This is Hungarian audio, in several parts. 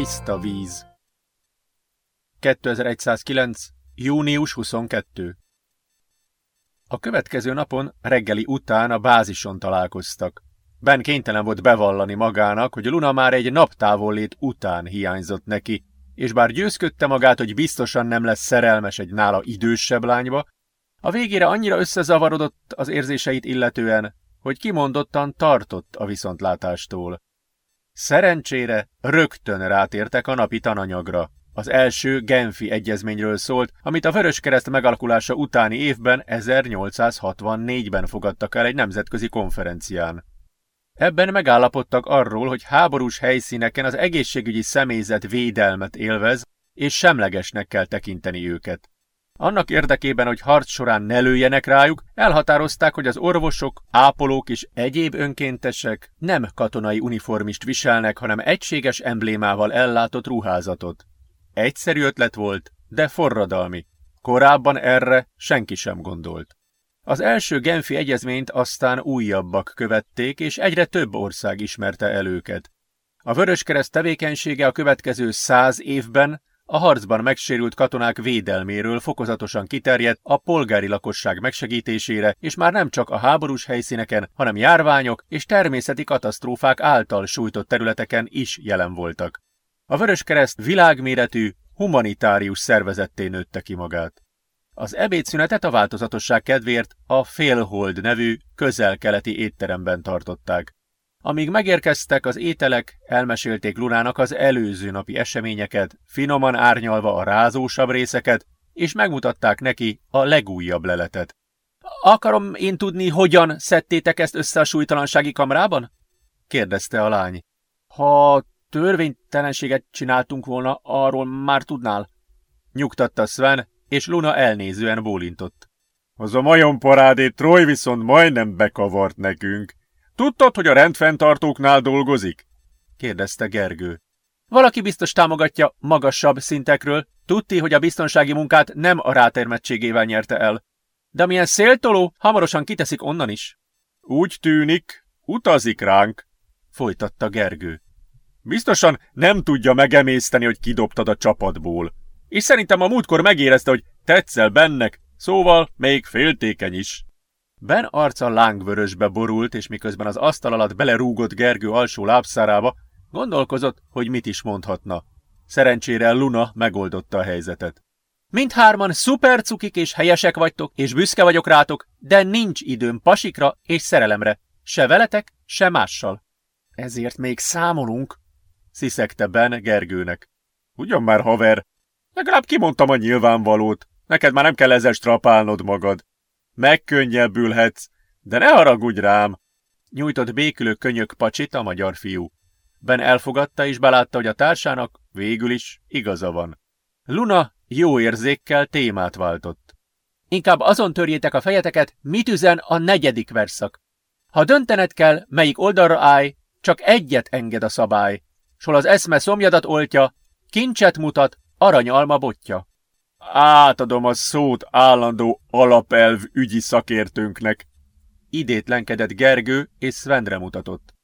Tiszta víz 2109. június 22. A következő napon reggeli után a bázison találkoztak. Ben kénytelen volt bevallani magának, hogy Luna már egy naptávollét után hiányzott neki, és bár győzködte magát, hogy biztosan nem lesz szerelmes egy nála idősebb lányba, a végére annyira összezavarodott az érzéseit illetően, hogy kimondottan tartott a viszontlátástól. Szerencsére rögtön rátértek a napi tananyagra. Az első Genfi egyezményről szólt, amit a Vöröskereszt megalakulása utáni évben 1864-ben fogadtak el egy nemzetközi konferencián. Ebben megállapodtak arról, hogy háborús helyszíneken az egészségügyi személyzet védelmet élvez, és semlegesnek kell tekinteni őket. Annak érdekében, hogy harc során ne lőjenek rájuk, elhatározták, hogy az orvosok, ápolók és egyéb önkéntesek nem katonai uniformist viselnek, hanem egységes emblémával ellátott ruházatot. Egyszerű ötlet volt, de forradalmi. Korábban erre senki sem gondolt. Az első Genfi egyezményt aztán újabbak követték, és egyre több ország ismerte el őket. A Vöröskereszt tevékenysége a következő száz évben a harcban megsérült katonák védelméről fokozatosan kiterjedt a polgári lakosság megsegítésére, és már nem csak a háborús helyszíneken, hanem járványok és természeti katasztrófák által sújtott területeken is jelen voltak. A Vöröskereszt világméretű, humanitárius szervezetté nőtte ki magát. Az ebédszünetet a változatosság kedvéért a Félhold nevű közel-keleti étteremben tartották. Amíg megérkeztek az ételek, elmesélték Lunának az előző napi eseményeket, finoman árnyalva a rázósabb részeket, és megmutatták neki a legújabb leletet. Akarom én tudni, hogyan szedtétek ezt össze a súlytalansági kamrában? kérdezte a lány. Ha törvénytelenséget csináltunk volna, arról már tudnál. Nyugtatta Sven, és Luna elnézően bólintott. Az a majomparádét Troy viszont majdnem bekavart nekünk. Tudtad, hogy a rendfenntartóknál dolgozik? kérdezte Gergő. Valaki biztos támogatja magasabb szintekről, tudti, hogy a biztonsági munkát nem a rátermettségével nyerte el. De milyen széltoló, hamarosan kiteszik onnan is. Úgy tűnik, utazik ránk, folytatta Gergő. Biztosan nem tudja megemészteni, hogy kidobtad a csapatból. És szerintem a múltkor megérezte, hogy tetszel bennek, szóval még féltékeny is. Ben arca lángvörösbe borult, és miközben az asztal alatt belerúgott Gergő alsó lábszárába, gondolkozott, hogy mit is mondhatna. Szerencsére Luna megoldotta a helyzetet. Mindhárman szuper cukik és helyesek vagytok, és büszke vagyok rátok, de nincs időm pasikra és szerelemre. Se veletek, se mással. Ezért még számolunk, sziszegte Ben Gergőnek. Ugyan már, haver, legalább kimondtam a nyilvánvalót. Neked már nem kell ezzel strapálnod magad. Megkönnyebbülhetsz, de ne haragudj rám! Nyújtott békülő könyök pacsit a magyar fiú. Ben elfogadta és belátta, hogy a társának végül is igaza van. Luna jó érzékkel témát váltott. Inkább azon törjétek a fejeteket, mit üzen a negyedik verszak. Ha döntened kell, melyik oldalra állj, csak egyet enged a szabály, sol az eszme szomjadat oltja, kincset mutat, aranyalma botja. Átadom a szót állandó alapelv ügyi szakértőnknek. Idétlenkedett Gergő, és Svenre mutatott.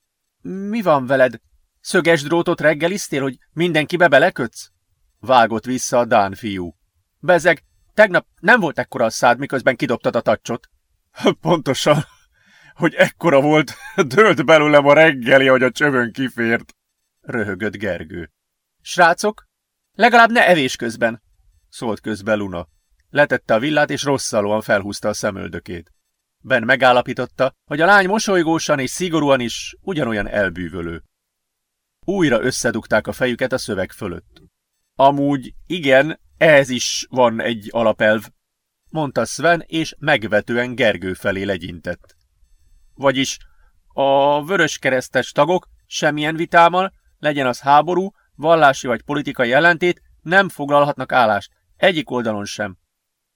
Mi van veled? Szöges drótot reggeliztél, hogy mindenkibe belekötsz? Vágott vissza a Dán fiú. Bezeg, tegnap nem volt ekkora a szád, miközben kidobtad a tacsot. Pontosan, hogy ekkora volt, dőlt belőlem a reggeli, hogy a csövön kifért. Röhögött Gergő. Srácok, legalább ne evés közben szólt közbe Luna. Letette a villát, és rosszalóan felhúzta a szemöldökét. Ben megállapította, hogy a lány mosolygósan és szigorúan is ugyanolyan elbűvölő. Újra összedugták a fejüket a szöveg fölött. Amúgy igen, ehhez is van egy alapelv, mondta Sven, és megvetően Gergő felé legyintett. Vagyis a vöröskeresztes tagok semmilyen vitámal, legyen az háború, vallási vagy politikai ellentét, nem foglalhatnak állást, egyik oldalon sem.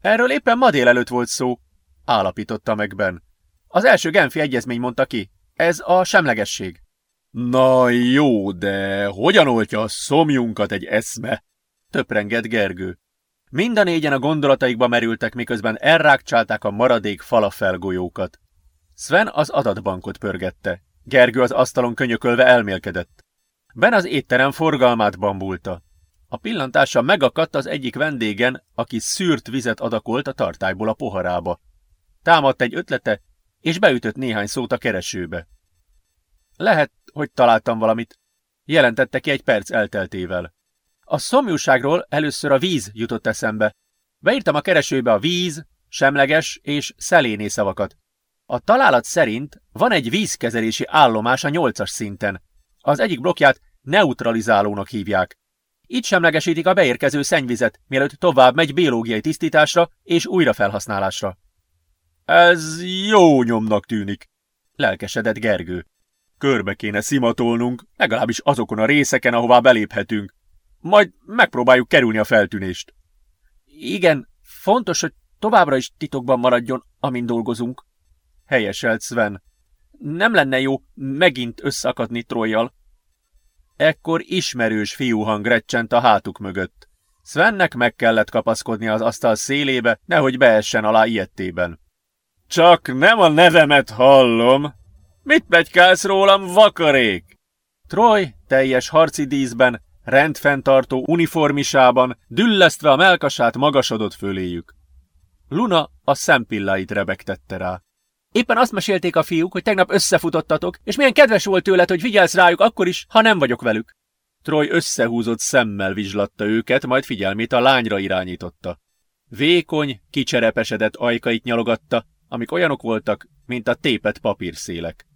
Erről éppen ma délelőtt volt szó, állapította meg Ben. Az első Genfi egyezmény mondta ki. Ez a semlegesség. Na jó, de hogyan oltja a szomjunkat egy eszme? Töprengett Gergő. Mind a négyen a gondolataikba merültek, miközben elrákcsálták a maradék falafelgolyókat. Sven az adatbankot pörgette. Gergő az asztalon könyökölve elmélkedett. Ben az étterem forgalmát bambulta. A pillantása megakadt az egyik vendégen, aki szűrt vizet adakolt a tartályból a poharába. Támadt egy ötlete, és beütött néhány szót a keresőbe. Lehet, hogy találtam valamit, jelentette ki egy perc elteltével. A szomjúságról először a víz jutott eszembe. Beírtam a keresőbe a víz, semleges és szeléné szavakat. A találat szerint van egy vízkezelési állomás a nyolcas szinten. Az egyik blokkját neutralizálónak hívják. Itt semlegesítik a beérkező szennyvizet, mielőtt tovább megy biológiai tisztításra és újrafelhasználásra. Ez jó nyomnak tűnik, lelkesedett Gergő. Körbe kéne szimatolnunk, legalábbis azokon a részeken, ahová beléphetünk. Majd megpróbáljuk kerülni a feltűnést. Igen, fontos, hogy továbbra is titokban maradjon, amin dolgozunk, helyeselt Sven. Nem lenne jó megint összeakadni Trojjal. Ekkor ismerős fiúhang recsent a hátuk mögött. Svennek meg kellett kapaszkodni az asztal szélébe, nehogy beessen alá ilyettében. Csak nem a nevemet hallom. Mit pegykálsz rólam, vakarék? Troy teljes harci díszben, rendfenntartó uniformisában, düllesztve a melkasát magasodott föléjük. Luna a szempilláit rebegtette rá. Éppen azt mesélték a fiúk, hogy tegnap összefutottatok, és milyen kedves volt tőled, hogy figyelsz rájuk akkor is, ha nem vagyok velük. Troy összehúzott szemmel vizslatta őket, majd figyelmét a lányra irányította. Vékony, kicserepesedett ajkait nyalogatta, amik olyanok voltak, mint a tépet papírszélek.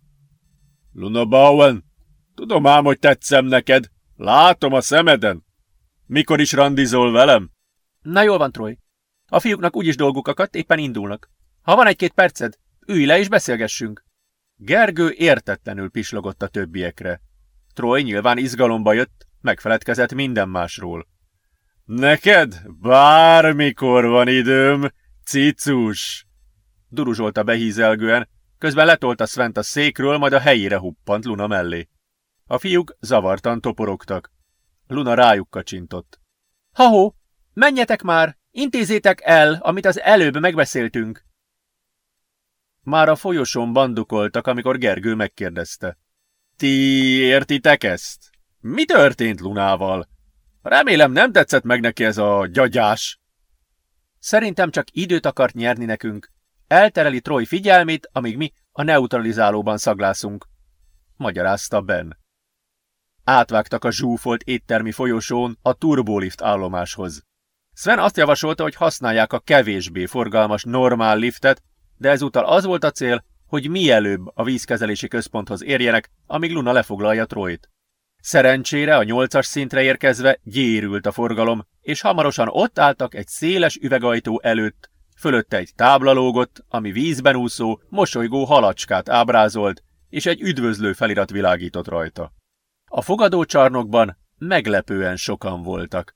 Luna Bowen, tudom ám, hogy tetszem neked. Látom a szemeden. Mikor is randizol velem? Na jól van, Troy. A fiúknak úgyis dolguk akadt, éppen indulnak. Ha van egy-két perced, ülj le és beszélgessünk. Gergő értetlenül pislogott a többiekre. Troy nyilván izgalomba jött, megfeledkezett minden másról. Neked bármikor van időm, cicus! Duruzsolta behízelgően, közben letolta Svent a székről, majd a helyére huppant Luna mellé. A fiúk zavartan toporogtak. Luna rájuk kacsintott. Ha-ho, menjetek már, intézzétek el, amit az előbb megbeszéltünk. Már a folyosón bandukoltak, amikor Gergő megkérdezte. Ti értitek ezt? Mi történt Lunával? Remélem nem tetszett meg neki ez a gyagyás. Szerintem csak időt akart nyerni nekünk. Eltereli Troy figyelmét, amíg mi a neutralizálóban szaglászunk. Magyarázta Ben. Átvágtak a zsúfolt éttermi folyosón a turbolift állomáshoz. Sven azt javasolta, hogy használják a kevésbé forgalmas normál liftet, de ezúttal az volt a cél, hogy mielőbb a vízkezelési központhoz érjenek, amíg Luna lefoglalja Troyt. Szerencsére a nyolcas szintre érkezve gyérült a forgalom, és hamarosan ott álltak egy széles üvegajtó előtt, fölötte egy tábla lógott, ami vízben úszó, mosolygó halacskát ábrázolt, és egy üdvözlő felirat világított rajta. A fogadócsarnokban meglepően sokan voltak.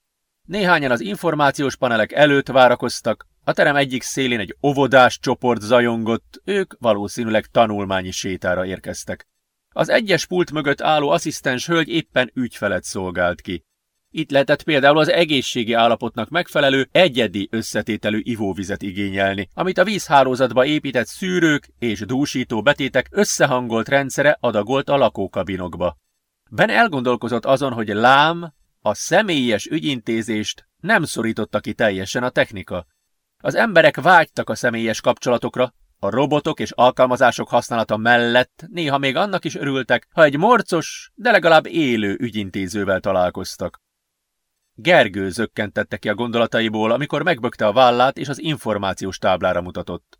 Néhányan az információs panelek előtt várakoztak, a terem egyik szélén egy óvodás csoport zajongott, ők valószínűleg tanulmányi sétára érkeztek. Az egyes pult mögött álló asszisztens hölgy éppen ügyfelet szolgált ki. Itt lehetett például az egészségi állapotnak megfelelő, egyedi összetételű ivóvizet igényelni, amit a vízhálózatba épített szűrők és dúsító betétek összehangolt rendszere adagolt a lakókabinokba. Ben elgondolkozott azon, hogy lám, a személyes ügyintézést nem szorította ki teljesen a technika. Az emberek vágytak a személyes kapcsolatokra, a robotok és alkalmazások használata mellett néha még annak is örültek, ha egy morcos, de legalább élő ügyintézővel találkoztak. Gergő zökkentette ki a gondolataiból, amikor megbökte a vállát és az információs táblára mutatott.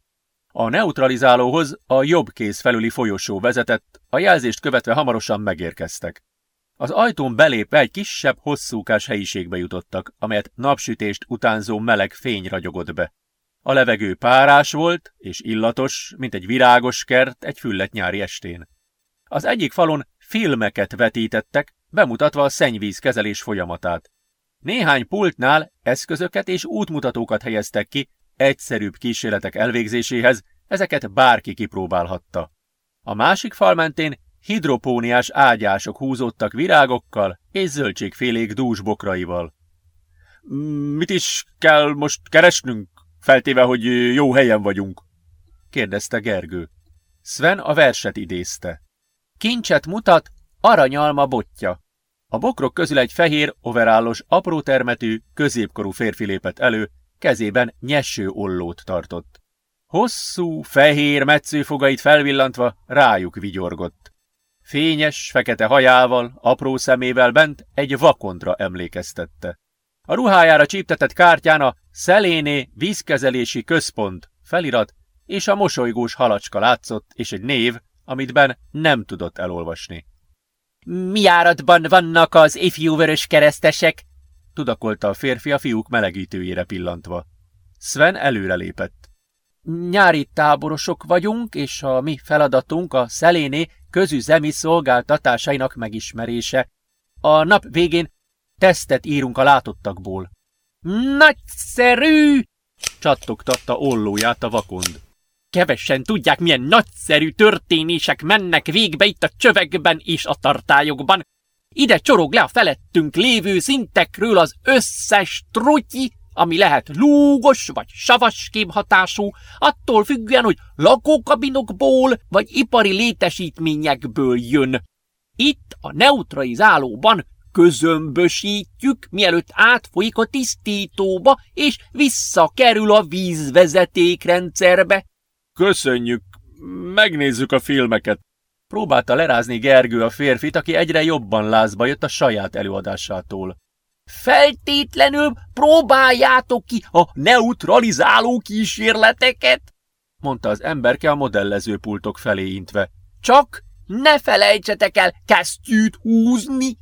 A neutralizálóhoz a jobb kéz felüli folyosó vezetett, a jelzést követve hamarosan megérkeztek. Az ajtón belépve egy kisebb, hosszúkás helyiségbe jutottak, amelyet napsütést utánzó meleg fény ragyogott be. A levegő párás volt, és illatos, mint egy virágos kert egy füllet nyári estén. Az egyik falon filmeket vetítettek, bemutatva a szennyvíz kezelés folyamatát. Néhány pultnál eszközöket és útmutatókat helyeztek ki, egyszerűbb kísérletek elvégzéséhez, ezeket bárki kipróbálhatta. A másik fal mentén hidropóniás ágyások húzódtak virágokkal és zöldségfélék dús bokraival. Mit is kell most keresnünk, feltéve, hogy jó helyen vagyunk? kérdezte Gergő. Sven a verset idézte. Kincset mutat, aranyalma botja. A bokrok közül egy fehér, overállos, apró termetű, középkorú férfi lépett elő, kezében nyesső ollót tartott. Hosszú, fehér metszőfogait felvillantva rájuk vigyorgott. Fényes, fekete hajával, apró szemével bent egy vakondra emlékeztette. A ruhájára csíptetett kártyán a Szeléné vízkezelési központ felirat és a mosolygós halacska látszott, és egy név, amit Ben nem tudott elolvasni. Mi áradban vannak az ifjú vörös keresztesek? tudakolta a férfi a fiúk melegítőjére pillantva. Sven előrelépett. Nyári táborosok vagyunk, és a mi feladatunk a szeléné közüzemi szolgáltatásainak megismerése. A nap végén tesztet írunk a látottakból. Nagyszerű! csattogtatta ollóját a vakond. Kevesen tudják, milyen nagyszerű történések mennek végbe itt a csövekben és a tartályokban. Ide csorog le a felettünk lévő szintekről az összes trutyi, ami lehet lúgos vagy savas kémhatású, attól függően, hogy lakókabinokból vagy ipari létesítményekből jön. Itt a neutralizálóban közömbösítjük, mielőtt átfolyik a tisztítóba, és visszakerül a vízvezetékrendszerbe. Köszönjük, megnézzük a filmeket. Próbálta lerázni Gergő a férfit, aki egyre jobban lázba jött a saját előadásától. Feltétlenül próbáljátok ki a neutralizáló kísérleteket, mondta az emberke a modellezőpultok felé intve. Csak ne felejtsetek el kesztyűt húzni!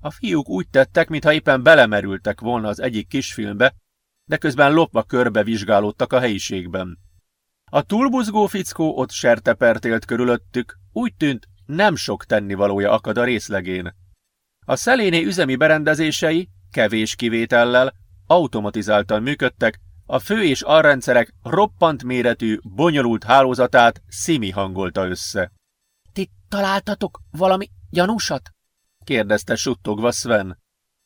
A fiúk úgy tettek, mintha éppen belemerültek volna az egyik kisfilmbe, de közben lopva körbe vizsgálódtak a helyiségben. A túlbuzgó fickó ott sertepertélt körülöttük, úgy tűnt, nem sok tennivalója akad a részlegén. A szeléné üzemi berendezései, kevés kivétellel, automatizáltan működtek, a fő- és alrendszerek roppant méretű, bonyolult hálózatát Simi hangolta össze. – Ti találtatok valami gyanúsat? – kérdezte suttogva Sven.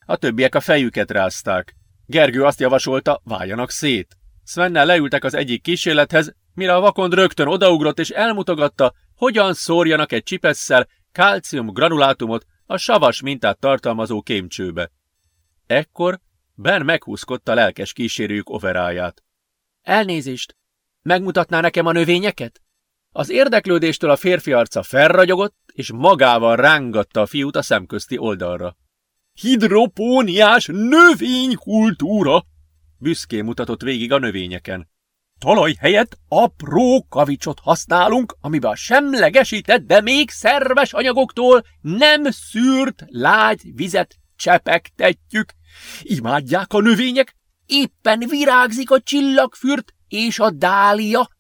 A többiek a fejüket rázták. Gergő azt javasolta, váljanak szét. Svennel leültek az egyik kísérlethez, mire a vakond rögtön odaugrott és elmutogatta, hogyan szórjanak egy csipesszel kálcium granulátumot a savas mintát tartalmazó kémcsőbe. Ekkor Ben meghúzkodta lelkes kísérőjük overáját. Elnézést! Megmutatná nekem a növényeket? Az érdeklődéstől a férfi arca felragyogott, és magával rángatta a fiút a szemközti oldalra. Hidropóniás növénykultúra! Büszkén mutatott végig a növényeken. Talaj helyett apró kavicsot használunk, amiben a semlegesített, de még szerves anyagoktól nem szűrt lágy vizet csepegtetjük. Imádják a növények, éppen virágzik a csillagfürt és a dália.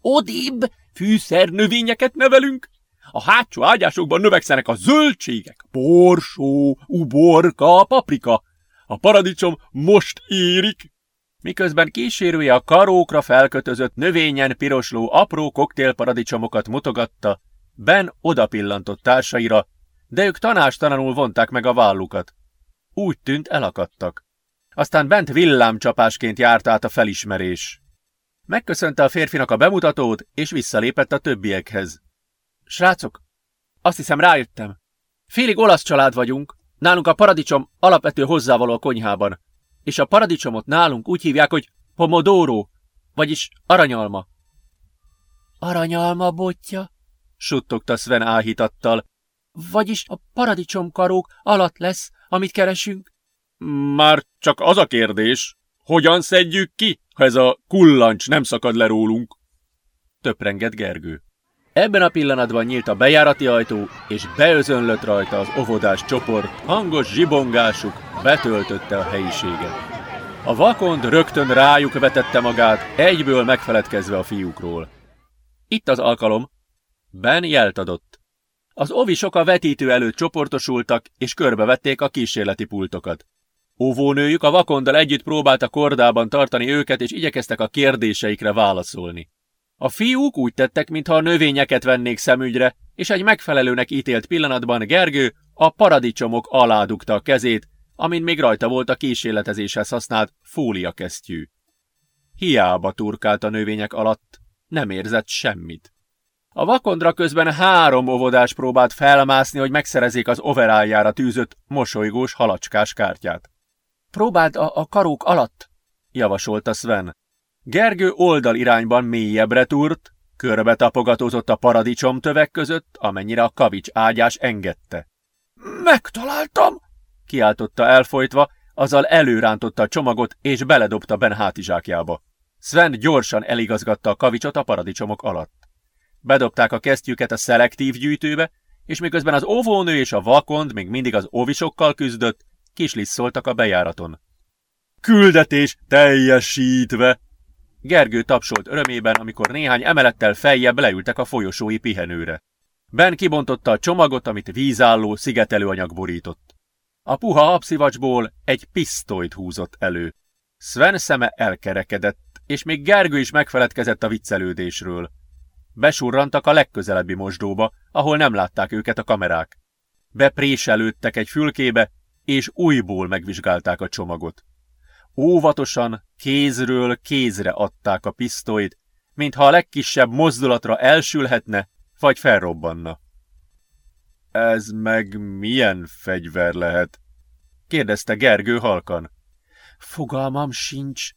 Odébb fűszernövényeket nevelünk. A hátsó ágyásokban növekszenek a zöldségek, borsó, uborka, paprika. A paradicsom most érik, miközben kísérője a karókra felkötözött növényen pirosló apró koktélparadicsomokat mutogatta, Ben odapillantott társaira, de ők tanástalanul vonták meg a vállukat. Úgy tűnt elakadtak. Aztán bent villámcsapásként járt át a felismerés. Megköszönte a férfinak a bemutatót, és visszalépett a többiekhez. Srácok, azt hiszem rájöttem. Félig olasz család vagyunk, nálunk a paradicsom alapvető hozzávaló a konyhában és a paradicsomot nálunk úgy hívják, hogy pomodoro, vagyis aranyalma. Aranyalma botja, suttogta Sven áhítattal. Vagyis a paradicsomkarók alatt lesz, amit keresünk? Már csak az a kérdés, hogyan szedjük ki, ha ez a kullancs nem szakad le rólunk? Töprengett Gergő. Ebben a pillanatban nyílt a bejárati ajtó, és beözönlött rajta az óvodás csoport, hangos zsibongásuk betöltötte a helyiséget. A vakond rögtön rájuk vetette magát, egyből megfeledkezve a fiúkról. Itt az alkalom. Ben jelt adott. Az ovisok a vetítő előtt csoportosultak, és körbevették a kísérleti pultokat. Óvónőjük a vakondal együtt próbálta kordában tartani őket, és igyekeztek a kérdéseikre válaszolni. A fiúk úgy tettek, mintha a növényeket vennék szemügyre, és egy megfelelőnek ítélt pillanatban Gergő a paradicsomok alá dugta a kezét, amin még rajta volt a kísérletezéshez használt fóliakesztyű. Hiába turkált a növények alatt, nem érzett semmit. A vakondra közben három óvodás próbált felmászni, hogy megszerezzék az overáljára tűzött, mosolygós halacskás kártyát. Próbáld a, a karók alatt, javasolta Sven. Gergő oldal irányban mélyebbre túrt, körbe tapogatózott a paradicsom tövek között, amennyire a kavics ágyás engedte. Megtaláltam! kiáltotta elfolytva, azzal előrántotta a csomagot és beledobta Ben hátizsákjába. Sven gyorsan eligazgatta a kavicsot a paradicsomok alatt. Bedobták a kesztyüket a szelektív gyűjtőbe, és miközben az óvónő és a vakond még mindig az óvisokkal küzdött, kislisszoltak a bejáraton. Küldetés teljesítve! Gergő tapsolt örömében, amikor néhány emelettel feljebb leültek a folyosói pihenőre. Ben kibontotta a csomagot, amit vízálló szigetelőanyag borított. A puha habszivacsból egy pisztolyt húzott elő. Sven szeme elkerekedett, és még Gergő is megfeledkezett a viccelődésről. Besurrantak a legközelebbi mosdóba, ahol nem látták őket a kamerák. Bepréselődtek egy fülkébe, és újból megvizsgálták a csomagot. Óvatosan, kézről kézre adták a pisztolyt, mintha a legkisebb mozdulatra elsülhetne, vagy felrobbanna. Ez meg milyen fegyver lehet? kérdezte Gergő halkan. Fogalmam sincs.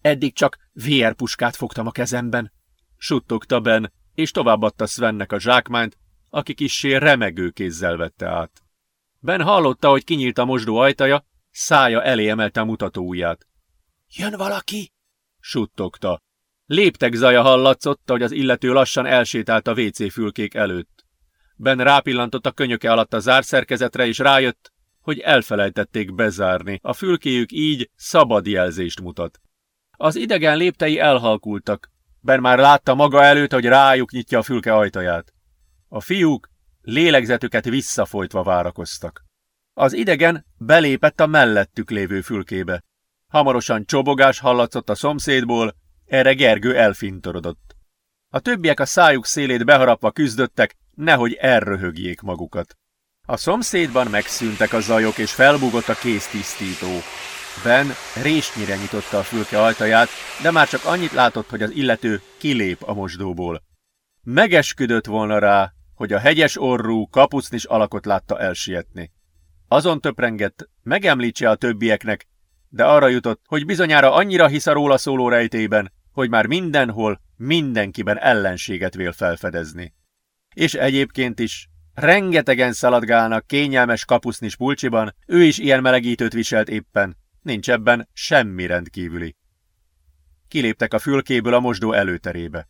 Eddig csak VR puskát fogtam a kezemben, suttogta Ben, és továbbadta Svennek a zsákmányt, aki kissé remegő kézzel vette át. Ben hallotta, hogy kinyílt a mosdó ajtaja, szája elé emelte a mutatóujját. Jön valaki? suttogta. Léptek zaja hallatszott, hogy az illető lassan elsétált a WC fülkék előtt. Ben rápillantott a könyöke alatt a zárszerkezetre, és rájött, hogy elfelejtették bezárni. A fülkéjük így szabad jelzést mutat. Az idegen léptei elhalkultak. Ben már látta maga előtt, hogy rájuk nyitja a fülke ajtaját. A fiúk lélegzetüket visszafolytva várakoztak. Az idegen belépett a mellettük lévő fülkébe. Hamarosan csobogás hallatszott a szomszédból, erre Gergő elfintorodott. A többiek a szájuk szélét beharapva küzdöttek, nehogy elröhögjék magukat. A szomszédban megszűntek a zajok, és felbúgott a kéztisztító. Ben résnyire nyitotta a fülke ajtaját, de már csak annyit látott, hogy az illető kilép a mosdóból. Megesküdött volna rá, hogy a hegyes orrú kapucnis alakot látta elsietni. Azon töprengett, megemlítse a többieknek, de arra jutott, hogy bizonyára annyira hisz a róla szóló rejtében, hogy már mindenhol, mindenkiben ellenséget vél felfedezni. És egyébként is, rengetegen szaladgálnak kényelmes kapusznis pulcsiban, ő is ilyen melegítőt viselt éppen, nincs ebben semmi rendkívüli. Kiléptek a fülkéből a mosdó előterébe.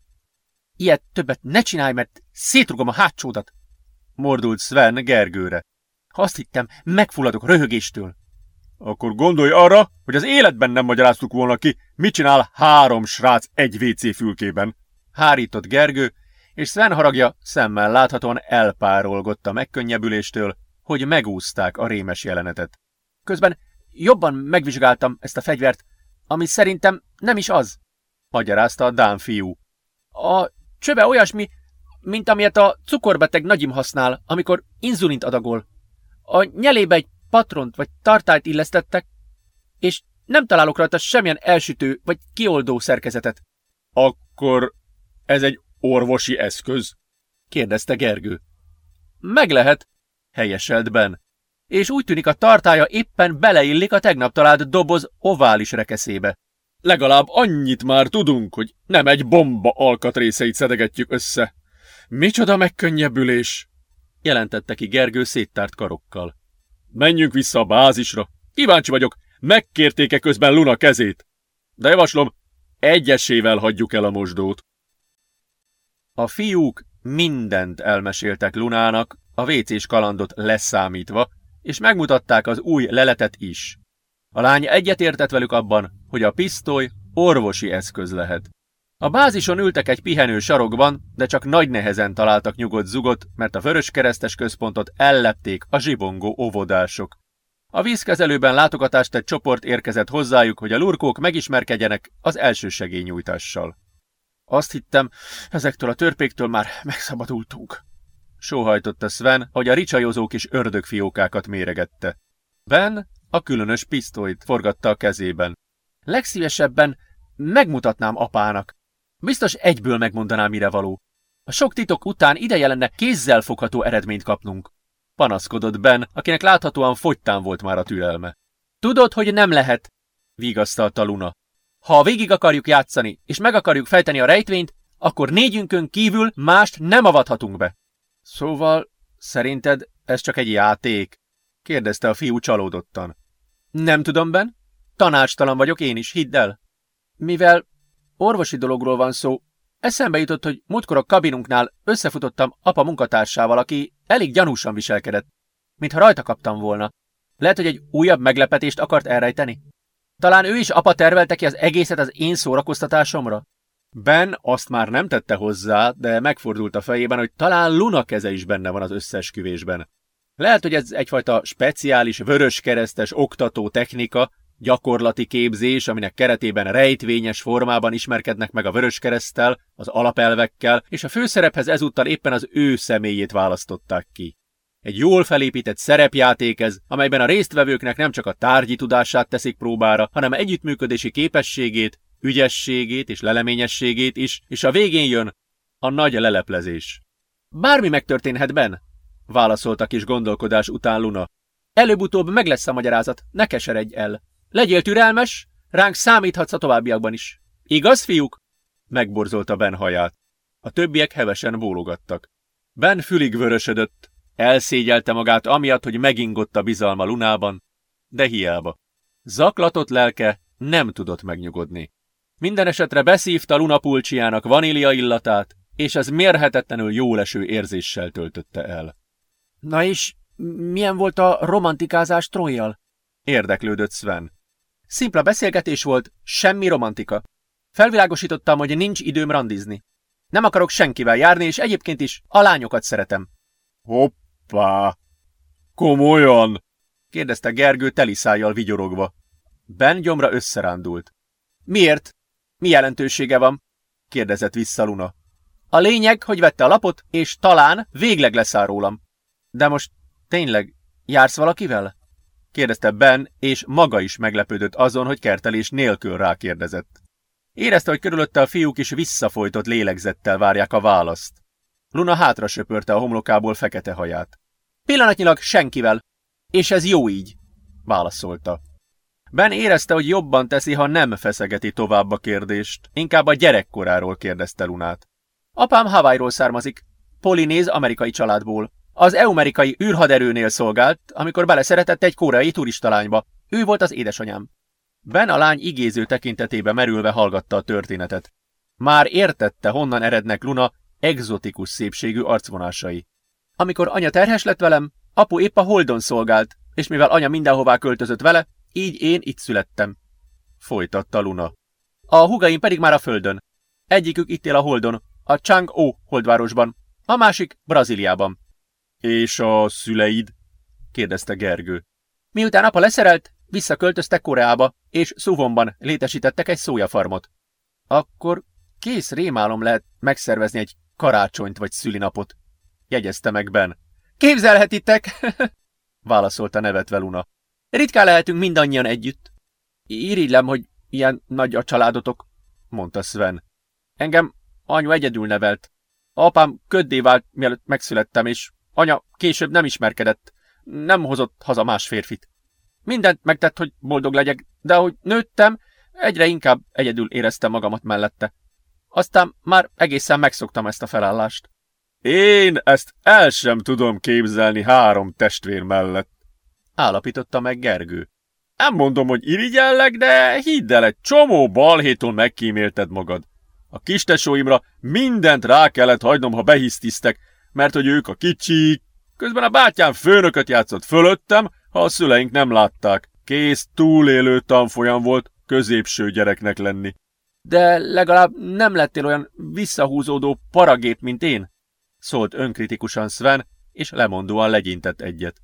Ilyet többet ne csinálj, mert szétrugom a hátsódat! Mordult Sven Gergőre. Azt hittem, megfulladok röhögéstől. Akkor gondolj arra, hogy az életben nem magyaráztuk volna ki, mit csinál három srác egy WC fülkében. Hárított Gergő, és Sven haragja szemmel láthatóan elpárolgott a megkönnyebbüléstől, hogy megúzták a rémes jelenetet. Közben jobban megvizsgáltam ezt a fegyvert, ami szerintem nem is az, magyarázta a Dán fiú. A csöve olyasmi, mint amilyet a cukorbeteg nagyim használ, amikor inzulint adagol. A nyelébe egy patront vagy tartályt illesztettek, és nem találok rajta semmilyen elsütő vagy kioldó szerkezetet. Akkor ez egy orvosi eszköz? kérdezte Gergő. Meg lehet, helyeselt Ben. És úgy tűnik a tartája éppen beleillik a tegnap talált doboz ovális rekeszébe. Legalább annyit már tudunk, hogy nem egy bomba alkatrészeit szedegetjük össze. Micsoda megkönnyebbülés! Jelentette ki Gergő széttárt karokkal. Menjünk vissza a bázisra. Kíváncsi vagyok, megkérték-e közben Luna kezét. De javaslom, egyesével hagyjuk el a mosdót. A fiúk mindent elmeséltek Lunának, a vécés kalandot leszámítva, és megmutatták az új leletet is. A lány egyetértett velük abban, hogy a pisztoly orvosi eszköz lehet. A bázison ültek egy pihenő sarokban, de csak nagy nehezen találtak nyugodt zugot, mert a Vöröskeresztes központot ellepték a zsibongó óvodások. A vízkezelőben látogatást egy csoport érkezett hozzájuk, hogy a lurkók megismerkedjenek az elsősegélynyújtással. Azt hittem, ezektől a törpéktől már megszabadultunk. Sóhajtotta Sven, hogy a ricsajozó kis ördögfiókákat méregette. Ben a különös pisztolyt forgatta a kezében. Legszívesebben megmutatnám apának, Biztos egyből megmondaná, mire való. A sok titok után ideje lenne kézzel fogható eredményt kapnunk. Panaszkodott Ben, akinek láthatóan fogytán volt már a türelme. Tudod, hogy nem lehet, vigasztalta Luna. Ha végig akarjuk játszani, és meg akarjuk fejteni a rejtvényt, akkor négyünkön kívül mást nem avathatunk be. Szóval, szerinted ez csak egy játék? kérdezte a fiú csalódottan. Nem tudom, Ben. Tanácstalan vagyok én is, hidd el. Mivel orvosi dologról van szó, eszembe jutott, hogy múltkor a kabinunknál összefutottam apa munkatársával, aki elég gyanúsan viselkedett, mintha rajta kaptam volna. Lehet, hogy egy újabb meglepetést akart elrejteni? Talán ő is apa tervelte ki az egészet az én szórakoztatásomra? Ben azt már nem tette hozzá, de megfordult a fejében, hogy talán Luna keze is benne van az összesküvésben. Lehet, hogy ez egyfajta speciális vöröskeresztes oktató technika, gyakorlati képzés, aminek keretében rejtvényes formában ismerkednek meg a vöröskereszttel, az alapelvekkel, és a főszerephez ezúttal éppen az ő személyét választották ki. Egy jól felépített szerepjáték ez, amelyben a résztvevőknek nem csak a tárgyi tudását teszik próbára, hanem együttműködési képességét, ügyességét és leleményességét is, és a végén jön a nagy leleplezés. Bármi megtörténhet, Ben, válaszolta kis gondolkodás után Luna. Előbb-utóbb meg lesz a magyarázat, ne keseredj el. Legyél türelmes, ránk számíthatsz a továbbiakban is. Igaz, fiúk? Megborzolta Ben haját. A többiek hevesen bólogattak. Ben fülig vörösödött, elszégyelte magát amiatt, hogy megingott a bizalma Lunában, de hiába. Zaklatott lelke nem tudott megnyugodni. Minden esetre beszívta Luna pulcsiának vanília illatát, és ez mérhetetlenül jóleső érzéssel töltötte el. Na és milyen volt a romantikázás Trojjal? Érdeklődött Sven. Szimpla beszélgetés volt, semmi romantika. Felvilágosítottam, hogy nincs időm randizni. Nem akarok senkivel járni, és egyébként is a lányokat szeretem. Hoppá! Komolyan? kérdezte Gergő teliszájjal vigyorogva. Ben gyomra összerándult. Miért? Mi jelentősége van? kérdezett vissza Luna. A lényeg, hogy vette a lapot, és talán végleg leszáll rólam. De most tényleg jársz valakivel? Kérdezte Ben, és maga is meglepődött azon, hogy kertelés nélkül rákérdezett. Érezte, hogy körülötte a fiúk is visszafolytott lélegzettel várják a választ. Luna hátra söpörte a homlokából fekete haját. Pillanatnyilag senkivel, és ez jó így, válaszolta. Ben érezte, hogy jobban teszi, ha nem feszegeti tovább a kérdést. Inkább a gyerekkoráról kérdezte Lunát. Apám Hawaii-ról származik. Polinéz amerikai családból. Az eumerikai űrhaderőnél szolgált, amikor beleszeretett egy koreai turistalányba. Ő volt az édesanyám. Ben a lány igéző tekintetébe merülve hallgatta a történetet. Már értette, honnan erednek Luna egzotikus szépségű arcvonásai. Amikor anya terhes lett velem, apu épp a Holdon szolgált, és mivel anya mindenhová költözött vele, így én itt születtem. Folytatta Luna. A hugaim pedig már a földön. Egyikük itt él a Holdon, a Chang-O holdvárosban, a másik Brazíliában. És a szüleid? kérdezte Gergő. Miután apa leszerelt, visszaköltöztek Koreába, és Szuvonban létesítettek egy szójafarmot. Akkor kész rémálom lehet megszervezni egy karácsonyt vagy szülinapot, jegyezte meg Ben. Képzelhetitek, válaszolta nevetve Luna. Ritkán lehetünk mindannyian együtt. Irigylem, hogy ilyen nagy a családotok, mondta Sven. Engem anyu egyedül nevelt. Apám köddé vált, mielőtt megszülettem, és anya később nem ismerkedett. Nem hozott haza más férfit. Mindent megtett, hogy boldog legyek, de ahogy nőttem, egyre inkább egyedül éreztem magamat mellette. Aztán már egészen megszoktam ezt a felállást. Én ezt el sem tudom képzelni három testvér mellett, állapította meg Gergő. Nem mondom, hogy irigyellek, de hidd el, egy csomó balhéton megkímélted magad. A kistesóimra mindent rá kellett hagynom, ha behisztisztek, mert hogy ők a kicsik. Közben a bátyám főnököt játszott fölöttem, ha a szüleink nem látták. Kész túlélő tanfolyam volt középső gyereknek lenni. De legalább nem lettél olyan visszahúzódó paragép, mint én? Szólt önkritikusan Sven, és lemondóan legyintett egyet.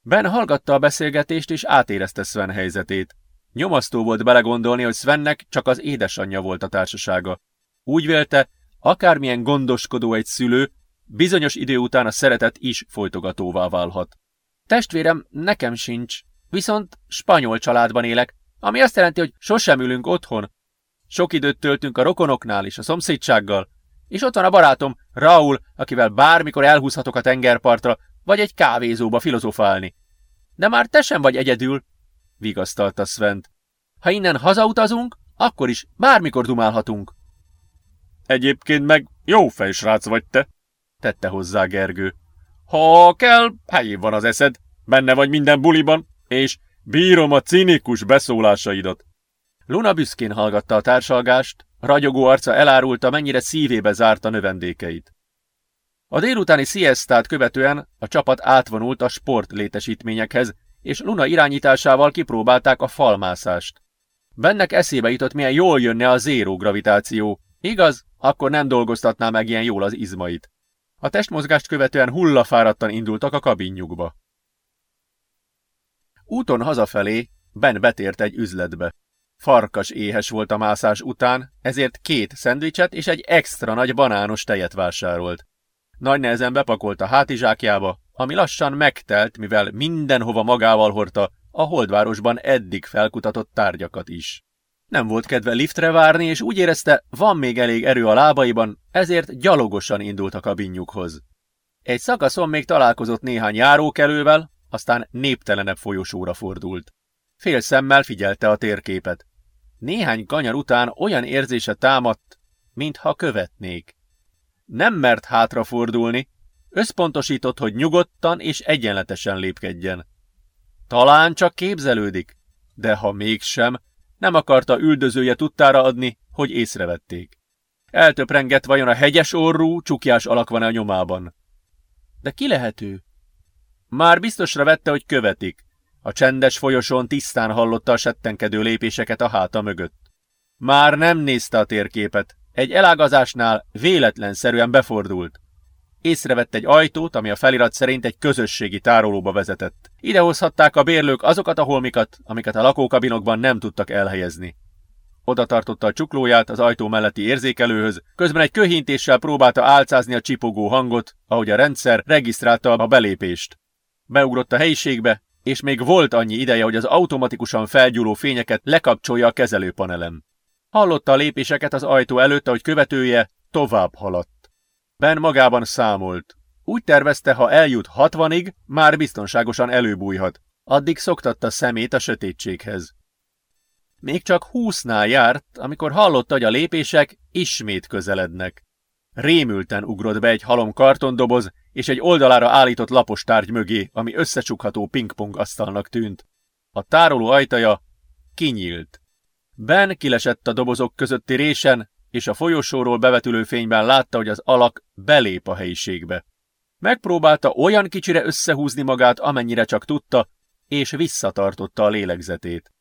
Ben hallgatta a beszélgetést, és átérezte Sven helyzetét. Nyomasztó volt belegondolni, hogy Svennek csak az édesanyja volt a társasága. Úgy vélte, akármilyen gondoskodó egy szülő, bizonyos idő után a szeretet is folytogatóvá válhat. Testvérem nekem sincs, viszont spanyol családban élek, ami azt jelenti, hogy sosem ülünk otthon. Sok időt töltünk a rokonoknál és a szomszédsággal, És ott van a barátom, Raul, akivel bármikor elhúzhatok a tengerpartra, vagy egy kávézóba filozofálni. De már te sem vagy egyedül, vigasztalta Svent. Ha innen hazautazunk, akkor is bármikor dumálhatunk. Egyébként meg jó fejsrác vagy te, tette hozzá Gergő. Ha kell, helyén van az eszed, benne vagy minden buliban, és bírom a cinikus beszólásaidat. Luna büszkén hallgatta a társalgást, ragyogó arca elárulta, mennyire szívébe zárta növendékeit. A délutáni siestát követően a csapat átvonult a sport létesítményekhez, és Luna irányításával kipróbálták a falmászást. Bennek eszébe jutott, milyen jól jönne a zéró gravitáció. Igaz, akkor nem dolgoztatná meg ilyen jól az izmait. A testmozgást követően hullafáradtan indultak a kabinjukba. Úton hazafelé Ben betért egy üzletbe. Farkas éhes volt a mászás után, ezért két szendvicset és egy extra nagy banános tejet vásárolt. Nagy nehezen bepakolt a hátizsákjába, ami lassan megtelt, mivel mindenhova magával hordta a holdvárosban eddig felkutatott tárgyakat is. Nem volt kedve liftre várni, és úgy érezte, van még elég erő a lábaiban, ezért gyalogosan indult a kabinjukhoz. Egy szakaszon még találkozott néhány járókelővel, aztán néptelenebb folyosóra fordult. Fél szemmel figyelte a térképet. Néhány kanyar után olyan érzése támadt, mintha követnék. Nem mert hátrafordulni, összpontosított, hogy nyugodtan és egyenletesen lépkedjen. Talán csak képzelődik, de ha mégsem, nem akarta üldözője tudtára adni, hogy észrevették. Eltöprengett vajon a hegyes orrú, csukjás alak van a nyomában. De ki lehető? Már biztosra vette, hogy követik. A csendes folyosón tisztán hallotta a settenkedő lépéseket a háta mögött. Már nem nézte a térképet. Egy elágazásnál véletlenszerűen befordult. Észrevett egy ajtót, ami a felirat szerint egy közösségi tárolóba vezetett. Idehozhatták a bérlők azokat a holmikat, amiket a lakókabinokban nem tudtak elhelyezni. Oda tartotta a csuklóját az ajtó melletti érzékelőhöz, közben egy köhintéssel próbálta álcázni a csipogó hangot, ahogy a rendszer regisztrálta a belépést. Beugrott a helyiségbe, és még volt annyi ideje, hogy az automatikusan felgyúló fényeket lekapcsolja a kezelőpanelem. Hallotta a lépéseket az ajtó előtt, ahogy követője tovább haladt. Ben magában számolt. Úgy tervezte, ha eljut hatvanig, már biztonságosan előbújhat. Addig szoktatta szemét a sötétséghez. Még csak húsznál járt, amikor hallotta, hogy a lépések ismét közelednek. Rémülten ugrott be egy halom kartondoboz, és egy oldalára állított lapos tárgy mögé, ami összecsukható pingpong asztalnak tűnt. A tároló ajtaja kinyílt. Ben kilesett a dobozok közötti résen, és a folyosóról bevetülő fényben látta, hogy az alak belép a helyiségbe. Megpróbálta olyan kicsire összehúzni magát, amennyire csak tudta, és visszatartotta a lélegzetét.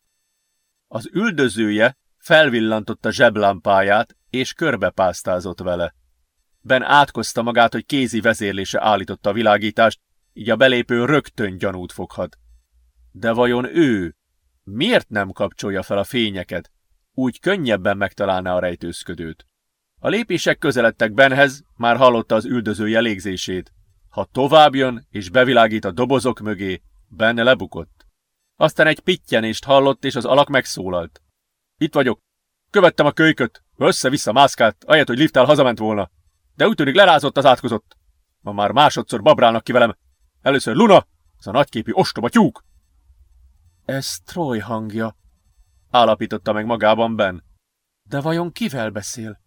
Az üldözője felvillantotta zseblámpáját, és körbepásztázott vele. Ben átkozta magát, hogy kézi vezérlése állította a világítást, így a belépő rögtön gyanút foghat. De vajon ő miért nem kapcsolja fel a fényeket? Úgy könnyebben megtalálná a rejtőzködőt. A lépések közeledtek Benhez, már hallotta az üldöző jelégzését. Ha tovább jön és bevilágít a dobozok mögé, Ben lebukott. Aztán egy pittyenést hallott, és az alak megszólalt. Itt vagyok. Követtem a kölyköt. Össze-vissza mászkált, ahelyett, hogy lifttel hazament volna. De úgy tűnik lerázott az átkozott. Ma már másodszor babrálnak ki velem. Először Luna, az a nagyképű ostoba tyúk. Ez Troy hangja, állapította meg magában Ben. De vajon kivel beszél?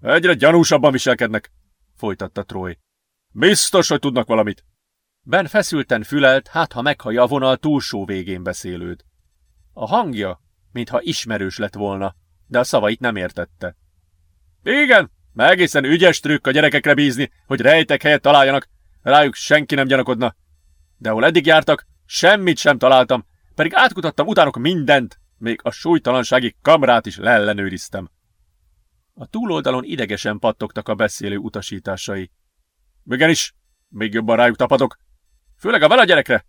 Egyre gyanúsabban viselkednek, folytatta Troy. Biztos, hogy tudnak valamit. Ben feszülten fülelt, hát ha meghallja a vonal túlsó végén beszélőt. A hangja, mintha ismerős lett volna, de a szavait nem értette. Igen, meg egészen ügyes trükk a gyerekekre bízni, hogy rejtek helyet találjanak, rájuk senki nem gyanakodna. De ahol eddig jártak, semmit sem találtam, pedig átkutattam utánok mindent, még a súlytalansági kamrát is leellenőriztem. A túloldalon idegesen pattogtak a beszélő utasításai. Igenis, még jobban rájuk tapadok. Főleg a vele gyerekre.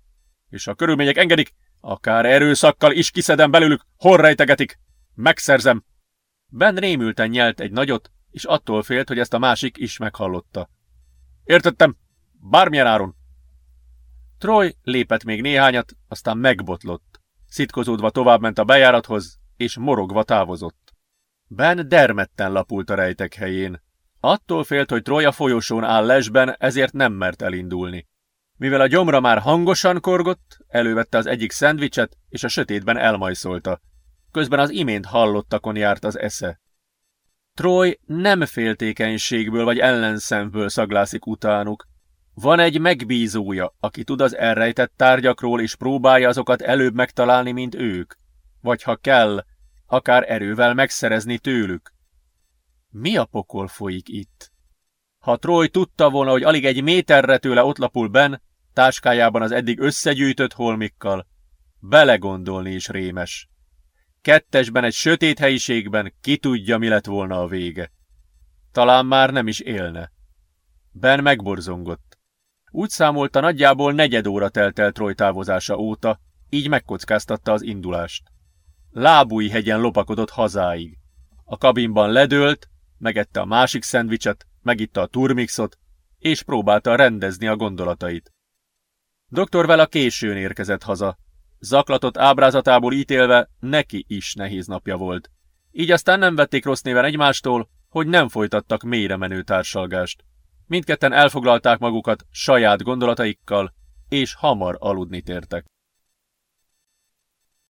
És ha a körülmények engedik, akár erőszakkal is kiszedem belőlük, hol rejtegetik. Megszerzem. Ben rémülten nyelt egy nagyot, és attól félt, hogy ezt a másik is meghallotta. Értettem, bármilyen áron. Troy lépett még néhányat, aztán megbotlott. Szitkozódva továbbment a bejárathoz, és morogva távozott. Ben dermedten lapult a rejtek helyén. Attól félt, hogy Troja folyosón áll lesben, ezért nem mert elindulni. Mivel a gyomra már hangosan korgott, elővette az egyik szendvicset, és a sötétben elmajszolta. Közben az imént hallottakon járt az esze. Troy nem féltékenységből vagy ellenszemből szaglászik utánuk. Van egy megbízója, aki tud az elrejtett tárgyakról, és próbálja azokat előbb megtalálni, mint ők. Vagy ha kell, akár erővel megszerezni tőlük. Mi a pokol folyik itt? Ha Troy tudta volna, hogy alig egy méterre tőle ott lapul Ben, táskájában az eddig összegyűjtött holmikkal, belegondolni is rémes. Kettesben egy sötét helyiségben ki tudja, mi lett volna a vége. Talán már nem is élne. Ben megborzongott. Úgy számolta, nagyjából negyed óra telt el Troy távozása óta, így megkockáztatta az indulást. Lábúj hegyen lopakodott hazáig. A kabinban ledőlt, megette a másik szendvicset, megitta a turmixot, és próbálta rendezni a gondolatait. Dr. Vela későn érkezett haza. Zaklatott ábrázatából ítélve neki is nehéz napja volt. Így aztán nem vették rossz néven egymástól, hogy nem folytattak mélyre menő társalgást. Mindketten elfoglalták magukat saját gondolataikkal, és hamar aludni tértek.